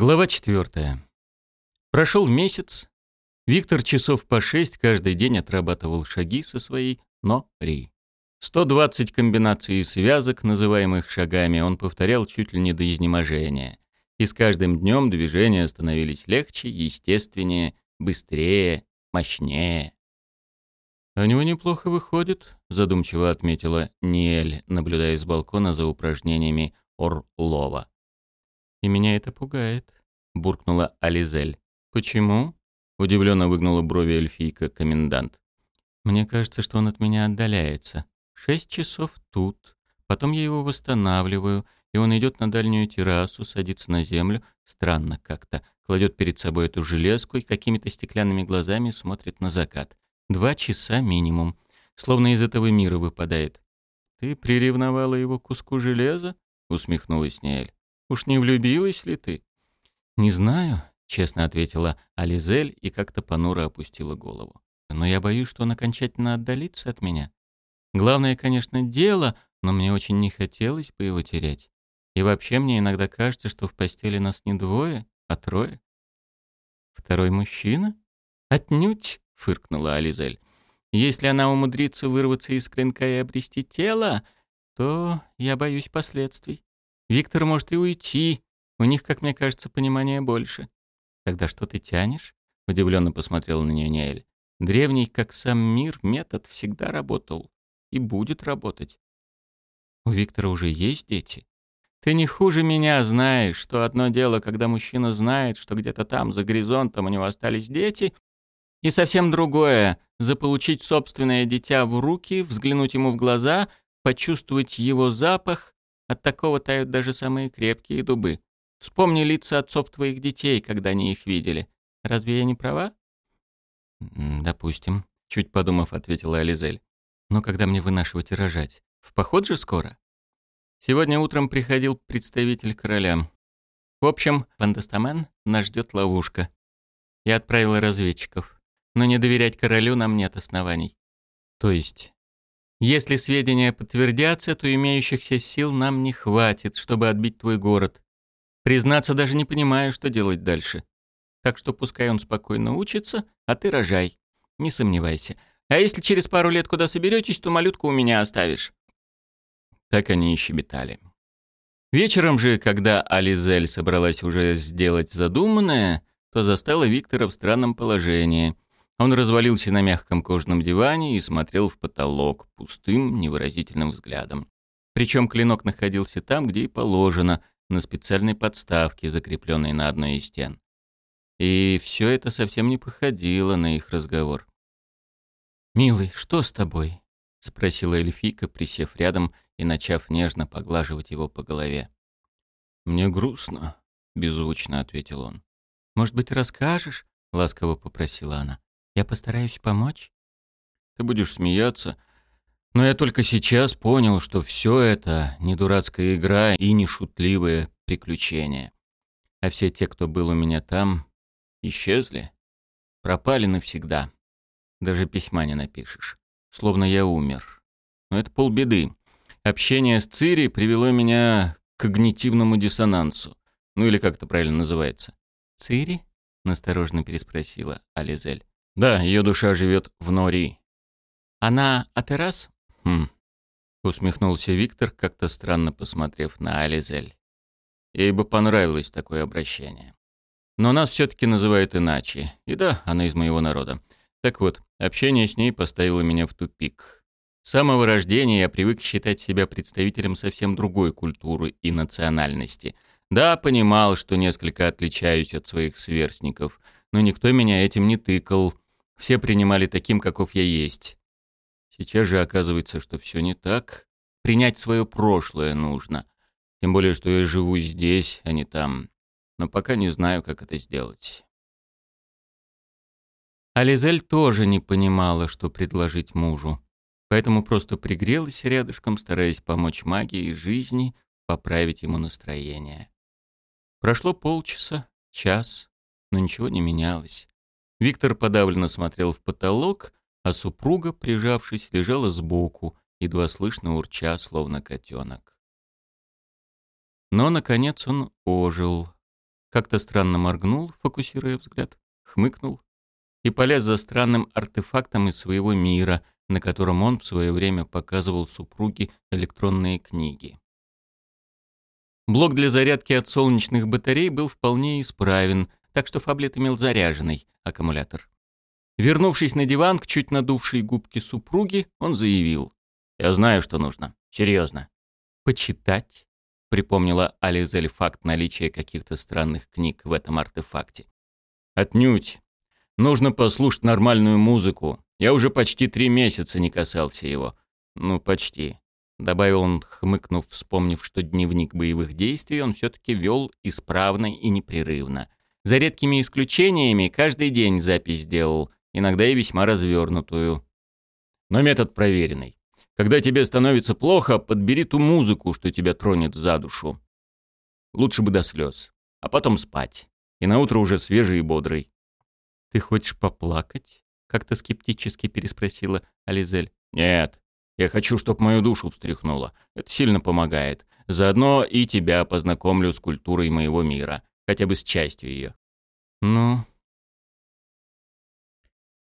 Глава четвертая. Прошел месяц. Виктор часов по шесть каждый день отрабатывал шаги со своей «но-ри». 120 комбинаций связок, называемых шагами, он повторял чуть ли не до изнеможения. И с каждым днем движения становились легче, естественнее, быстрее, мощнее. «А «У него неплохо выходит», — задумчиво отметила Ниэль, наблюдая с балкона за упражнениями Орлова. «И меня это пугает», — буркнула Ализель. «Почему?» — удивленно выгнула брови эльфийка-комендант. «Мне кажется, что он от меня отдаляется. Шесть часов тут, потом я его восстанавливаю, и он идет на дальнюю террасу, садится на землю, странно как-то, кладет перед собой эту железку и какими-то стеклянными глазами смотрит на закат. Два часа минимум. Словно из этого мира выпадает. «Ты приревновала его куску железа?» — усмехнулась Неэль. «Уж не влюбилась ли ты?» «Не знаю», — честно ответила Ализель и как-то понуро опустила голову. «Но я боюсь, что он окончательно отдалится от меня. Главное, конечно, дело, но мне очень не хотелось бы его терять. И вообще мне иногда кажется, что в постели нас не двое, а трое». «Второй мужчина?» «Отнюдь!» — фыркнула Ализель. «Если она умудрится вырваться из клинка и обрести тело, то я боюсь последствий. Виктор может и уйти. У них, как мне кажется, понимания больше. Тогда что ты тянешь? Удивленно посмотрел на нее Неэль. Древний, как сам мир, метод всегда работал. И будет работать. У Виктора уже есть дети? Ты не хуже меня знаешь, что одно дело, когда мужчина знает, что где-то там, за горизонтом, у него остались дети, и совсем другое — заполучить собственное дитя в руки, взглянуть ему в глаза, почувствовать его запах от такого тают даже самые крепкие дубы. Вспомни лица отцов твоих детей, когда они их видели. Разве я не права? Допустим, чуть подумав, ответила Ализель. Но когда мне вынашивать и рожать? В поход же скоро? Сегодня утром приходил представитель короля. В общем, Вандастамен нас ждет ловушка. Я отправила разведчиков. Но не доверять королю нам нет оснований. То есть если сведения подтвердятся, то имеющихся сил нам не хватит, чтобы отбить твой город. Признаться, даже не понимаю, что делать дальше. Так что пускай он спокойно учится, а ты рожай. Не сомневайся. А если через пару лет куда соберетесь, то малютку у меня оставишь». Так они и щебетали. Вечером же, когда Ализель собралась уже сделать задуманное, то застала Виктора в странном положении — он развалился на мягком кожаном диване и смотрел в потолок пустым, невыразительным взглядом. Причем клинок находился там, где и положено, на специальной подставке, закрепленной на одной из стен. И все это совсем не походило на их разговор. «Милый, что с тобой?» — спросила эльфийка, присев рядом и начав нежно поглаживать его по голове. «Мне грустно», — беззвучно ответил он. «Может быть, расскажешь?» — ласково попросила она. Я постараюсь помочь. Ты будешь смеяться, но я только сейчас понял, что все это не дурацкая игра и не шутливое приключение. А все те, кто был у меня там, исчезли, пропали навсегда. Даже письма не напишешь. Словно я умер. Но это полбеды. Общение с Цири привело меня к когнитивному диссонансу. Ну или как это правильно называется. «Цири?» — насторожно переспросила Ализель. Да, ее душа живет в Нори. Она Атерас? Хм. Усмехнулся Виктор, как-то странно посмотрев на Ализель. Ей бы понравилось такое обращение. Но нас все-таки называют иначе. И да, она из моего народа. Так вот, общение с ней поставило меня в тупик. С самого рождения я привык считать себя представителем совсем другой культуры и национальности. Да, понимал, что несколько отличаюсь от своих сверстников, но никто меня этим не тыкал, все принимали таким, каков я есть. Сейчас же оказывается, что все не так. Принять свое прошлое нужно. Тем более, что я живу здесь, а не там. Но пока не знаю, как это сделать. Ализель тоже не понимала, что предложить мужу. Поэтому просто пригрелась рядышком, стараясь помочь магии жизни поправить ему настроение. Прошло полчаса, час, но ничего не менялось. Виктор подавленно смотрел в потолок, а супруга, прижавшись, лежала сбоку, едва слышно урча, словно котенок. Но, наконец, он ожил. как-то странно моргнул, фокусируя взгляд, хмыкнул и полез за странным артефактом из своего мира, на котором он в свое время показывал супруге электронные книги. Блок для зарядки от солнечных батарей был вполне исправен, так что фаблет имел заряженный аккумулятор. Вернувшись на диван к чуть надувшей губке супруги, он заявил. «Я знаю, что нужно. Серьезно». «Почитать?» — припомнила Ализель факт наличия каких-то странных книг в этом артефакте. «Отнюдь. Нужно послушать нормальную музыку. Я уже почти три месяца не касался его. Ну, почти. Добавил он, хмыкнув, вспомнив, что дневник боевых действий он все-таки вел исправно и непрерывно. За редкими исключениями каждый день запись делал, иногда и весьма развернутую. Но метод проверенный. Когда тебе становится плохо, подбери ту музыку, что тебя тронет за душу. Лучше бы до слез. А потом спать. И на утро уже свежий и бодрый. «Ты хочешь поплакать?» — как-то скептически переспросила Ализель. «Нет, я хочу, чтобы мою душу встряхнуло. Это сильно помогает. Заодно и тебя познакомлю с культурой моего мира, хотя бы с частью ее». «Ну...»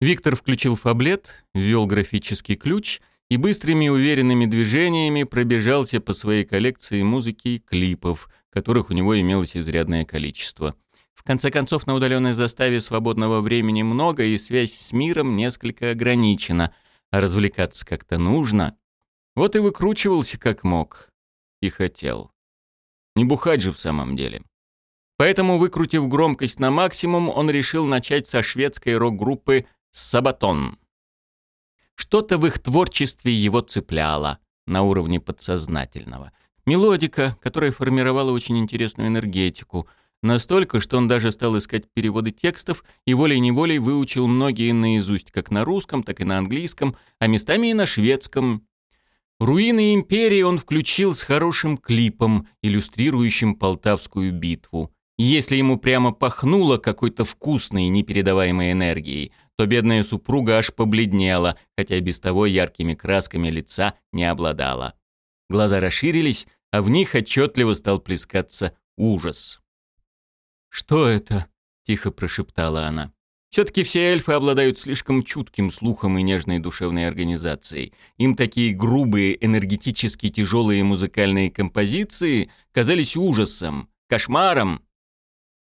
Виктор включил фаблет, ввел графический ключ и быстрыми уверенными движениями пробежался по своей коллекции музыки и клипов, которых у него имелось изрядное количество. В конце концов, на удаленной заставе свободного времени много, и связь с миром несколько ограничена, а развлекаться как-то нужно. Вот и выкручивался как мог. И хотел. Не бухать же в самом деле. Поэтому, выкрутив громкость на максимум, он решил начать со шведской рок-группы «Сабатон». Что-то в их творчестве его цепляло на уровне подсознательного. Мелодика, которая формировала очень интересную энергетику — Настолько, что он даже стал искать переводы текстов и волей-неволей выучил многие наизусть как на русском, так и на английском, а местами и на шведском. «Руины империи» он включил с хорошим клипом, иллюстрирующим Полтавскую битву. Если ему прямо пахнуло какой-то вкусной, непередаваемой энергией, то бедная супруга аж побледнела, хотя без того яркими красками лица не обладала. Глаза расширились, а в них отчетливо стал плескаться ужас. «Что это?» — тихо прошептала она. Все-таки все эльфы обладают слишком чутким слухом и нежной душевной организацией. Им такие грубые, энергетически тяжелые музыкальные композиции казались ужасом, кошмаром.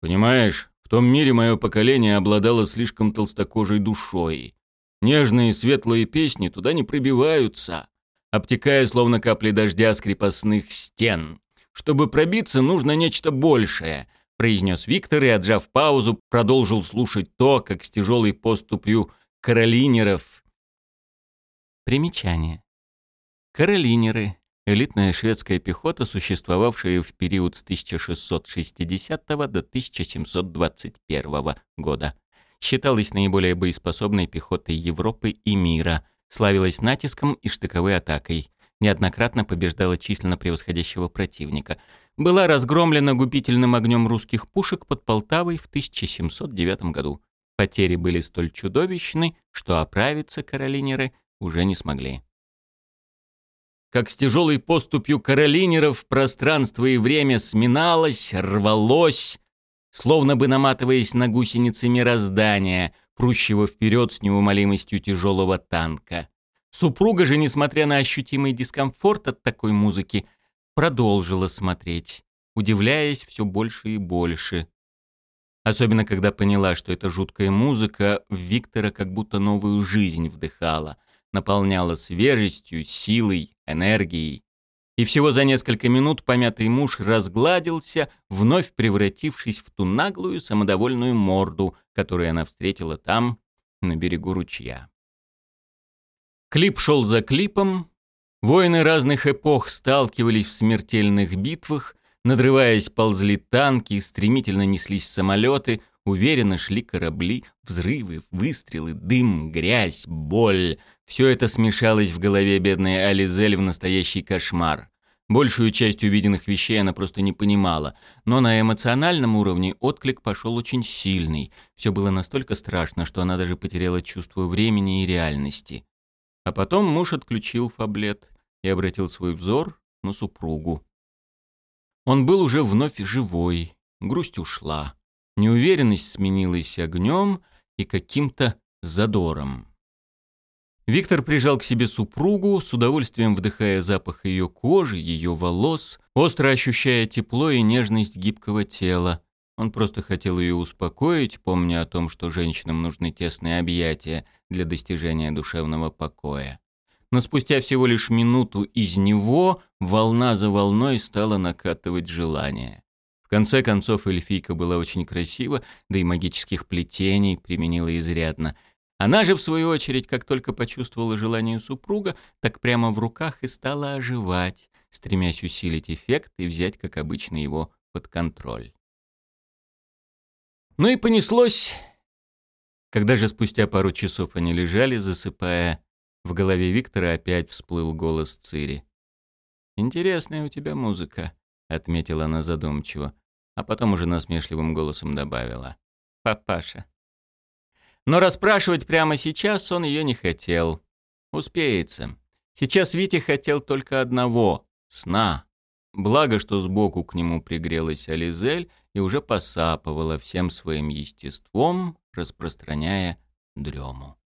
Понимаешь, в том мире мое поколение обладало слишком толстокожей душой. Нежные светлые песни туда не пробиваются, обтекая словно капли дождя с крепостных стен. Чтобы пробиться, нужно нечто большее — произнес Виктор и, отжав паузу, продолжил слушать то, как с тяжелой поступью каролинеров. Примечание. Каролинеры — элитная шведская пехота, существовавшая в период с 1660 до 1721 года. Считалась наиболее боеспособной пехотой Европы и мира, славилась натиском и штыковой атакой неоднократно побеждала численно превосходящего противника. Была разгромлена губительным огнем русских пушек под Полтавой в 1709 году. Потери были столь чудовищны, что оправиться каролинеры уже не смогли. Как с тяжелой поступью каролинеров пространство и время сминалось, рвалось, словно бы наматываясь на гусеницы мироздания, прущего вперед с неумолимостью тяжелого танка. Супруга же, несмотря на ощутимый дискомфорт от такой музыки, продолжила смотреть, удивляясь все больше и больше. Особенно, когда поняла, что эта жуткая музыка в Виктора как будто новую жизнь вдыхала, наполняла свежестью, силой, энергией. И всего за несколько минут помятый муж разгладился, вновь превратившись в ту наглую, самодовольную морду, которую она встретила там, на берегу ручья. Клип шел за клипом. Воины разных эпох сталкивались в смертельных битвах, надрываясь ползли танки, стремительно неслись самолеты, уверенно шли корабли, взрывы, выстрелы, дым, грязь, боль. Все это смешалось в голове бедной Ализель в настоящий кошмар. Большую часть увиденных вещей она просто не понимала, но на эмоциональном уровне отклик пошел очень сильный. Все было настолько страшно, что она даже потеряла чувство времени и реальности. А потом муж отключил фаблет и обратил свой взор на супругу. Он был уже вновь живой, грусть ушла. Неуверенность сменилась огнем и каким-то задором. Виктор прижал к себе супругу, с удовольствием вдыхая запах ее кожи, ее волос, остро ощущая тепло и нежность гибкого тела. Он просто хотел ее успокоить, помня о том, что женщинам нужны тесные объятия для достижения душевного покоя. Но спустя всего лишь минуту из него волна за волной стала накатывать желание. В конце концов, эльфийка была очень красива, да и магических плетений применила изрядно — она же, в свою очередь, как только почувствовала желание супруга, так прямо в руках и стала оживать, стремясь усилить эффект и взять, как обычно, его под контроль. Ну и понеслось. Когда же спустя пару часов они лежали, засыпая, в голове Виктора опять всплыл голос Цири. «Интересная у тебя музыка», — отметила она задумчиво, а потом уже насмешливым голосом добавила. «Папаша, но расспрашивать прямо сейчас он ее не хотел. Успеется. Сейчас Витя хотел только одного — сна. Благо, что сбоку к нему пригрелась Ализель и уже посапывала всем своим естеством, распространяя дрему.